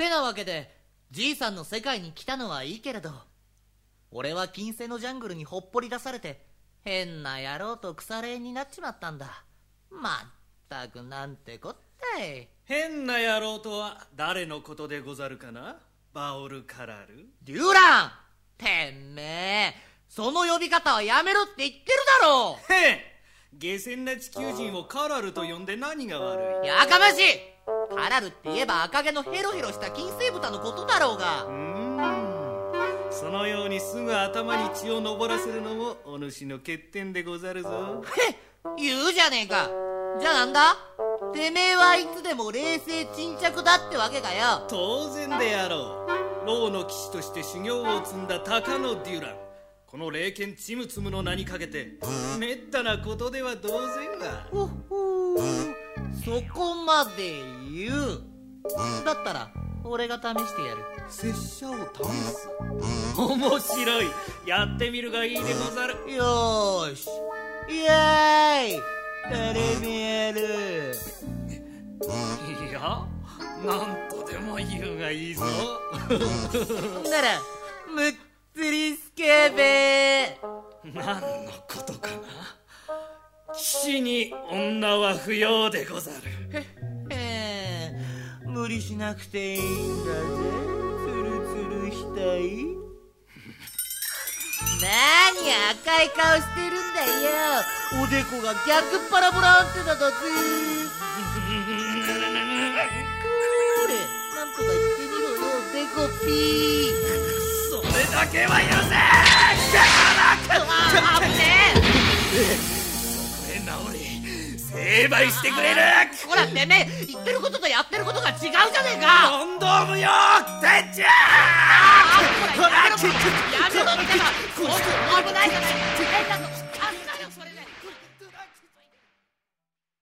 てなわけでじいさんの世界に来たのはいいけれど。俺は金星のジャングルにほっぽり出されて変な野郎と腐れ縁になっちまったんだ。まったくなんてこったい。変な野郎とは誰のことでござるかな？バオル・カラル。デュラン！てめえその呼び方はやめろって言ってるだろへえ下船な地球人をカラルと呼んで何が悪い？やかましいカラルって言えば赤毛のヘロヘロした金星豚のことだろうが。うーん。そのようにすぐ頭に血を上らせるのもお主の欠点でござるぞ。へっ言うじゃねえか。じゃあなんだ？てめえはいつでも冷静沈着だってわけかよ。当然であろう。牢の騎士として修行を積んだ鷹のデュラン。この霊剣チムツムの名にかけてめったなことでは同然だ。ほほーそこまで言う。だったら俺が試してやる。拙者を試す。面白い。やってみるがいいでござる。よーし。イエーイ。誰めやる。いやなんとでも言うがいいぞ。ならむっつりスケベ何のことかな騎士に女は不要でござる。へえ無理しなくていいんだぜ。ツルツルしたい。何赤い顔してるんだよ。おでこが逆パラボラアンテナだぜ。これなんとか言ってみろよデコピー。それだけは許せ直り成敗してくれる。えほらてめえ言ってることとやってることが違うじゃねえか。問答無用てっちゃあほらやめろやめろってばこ危ないじゃないか